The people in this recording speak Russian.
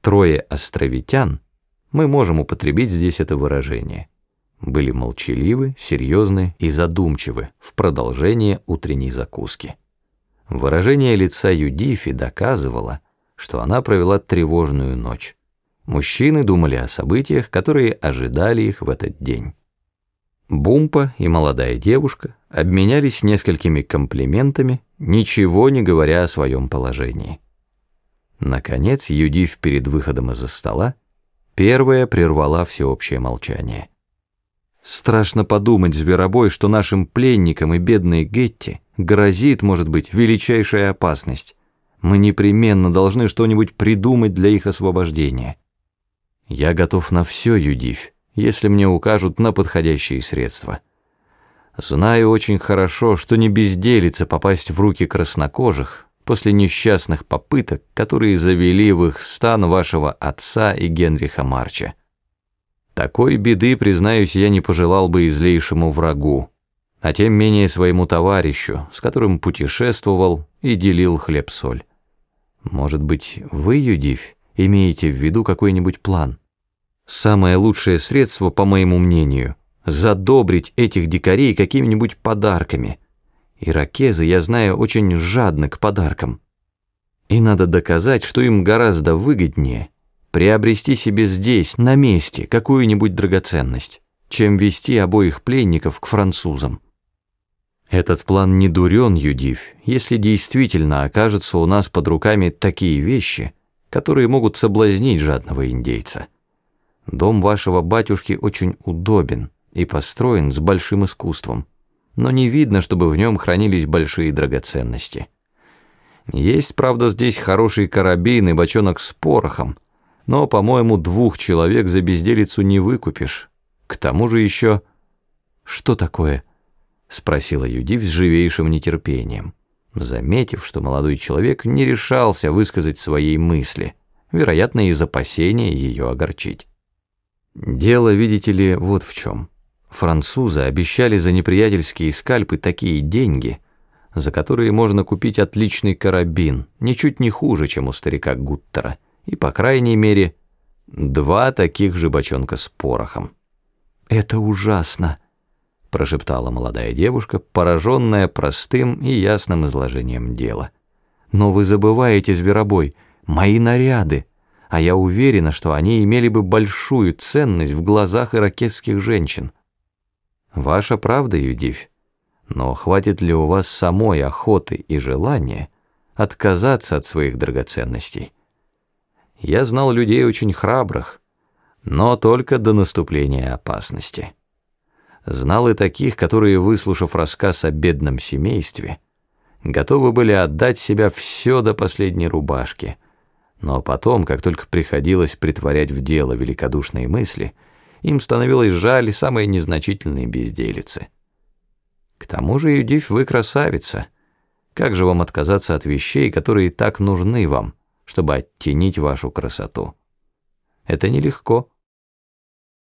Трое островитян, мы можем употребить здесь это выражение, были молчаливы, серьезны и задумчивы в продолжение утренней закуски. Выражение лица Юдифи доказывало, что она провела тревожную ночь. Мужчины думали о событиях, которые ожидали их в этот день. Бумпа и молодая девушка обменялись несколькими комплиментами, ничего не говоря о своем положении. Наконец, Юдив перед выходом из-за стола первая прервала всеобщее молчание. Страшно подумать, зверобой, что нашим пленникам и бедной Гетти грозит, может быть, величайшая опасность. Мы непременно должны что-нибудь придумать для их освобождения. Я готов на все, Юдив, если мне укажут на подходящие средства. Знаю очень хорошо, что не безделится попасть в руки краснокожих, после несчастных попыток, которые завели в их стан вашего отца и Генриха Марча. Такой беды, признаюсь, я не пожелал бы и злейшему врагу, а тем менее своему товарищу, с которым путешествовал и делил хлеб-соль. Может быть, вы, Юдивь, имеете в виду какой-нибудь план? Самое лучшее средство, по моему мнению, задобрить этих дикарей какими-нибудь подарками – Иракезы, я знаю, очень жадны к подаркам. И надо доказать, что им гораздо выгоднее приобрести себе здесь, на месте, какую-нибудь драгоценность, чем вести обоих пленников к французам. Этот план не дурен, Юдив, если действительно окажутся у нас под руками такие вещи, которые могут соблазнить жадного индейца. Дом вашего батюшки очень удобен и построен с большим искусством но не видно, чтобы в нем хранились большие драгоценности. Есть, правда, здесь хороший карабин и бочонок с порохом, но, по-моему, двух человек за безделицу не выкупишь. К тому же еще... «Что такое?» — спросила Юдив с живейшим нетерпением, заметив, что молодой человек не решался высказать своей мысли, вероятно, из опасения ее огорчить. «Дело, видите ли, вот в чем». Французы обещали за неприятельские скальпы такие деньги, за которые можно купить отличный карабин, ничуть не хуже, чем у старика Гуттера, и, по крайней мере, два таких же бочонка с порохом. «Это ужасно!» — прошептала молодая девушка, пораженная простым и ясным изложением дела. «Но вы забываете, зверобой, мои наряды, а я уверена, что они имели бы большую ценность в глазах иракесских женщин». Ваша правда, Юдивь, но хватит ли у вас самой охоты и желания отказаться от своих драгоценностей? Я знал людей очень храбрых, но только до наступления опасности. Знал и таких, которые, выслушав рассказ о бедном семействе, готовы были отдать себя все до последней рубашки, но потом, как только приходилось притворять в дело великодушные мысли – им становилось жаль самые незначительные безделицы. К тому же, Юдив, вы красавица. Как же вам отказаться от вещей, которые так нужны вам, чтобы оттенить вашу красоту? Это нелегко.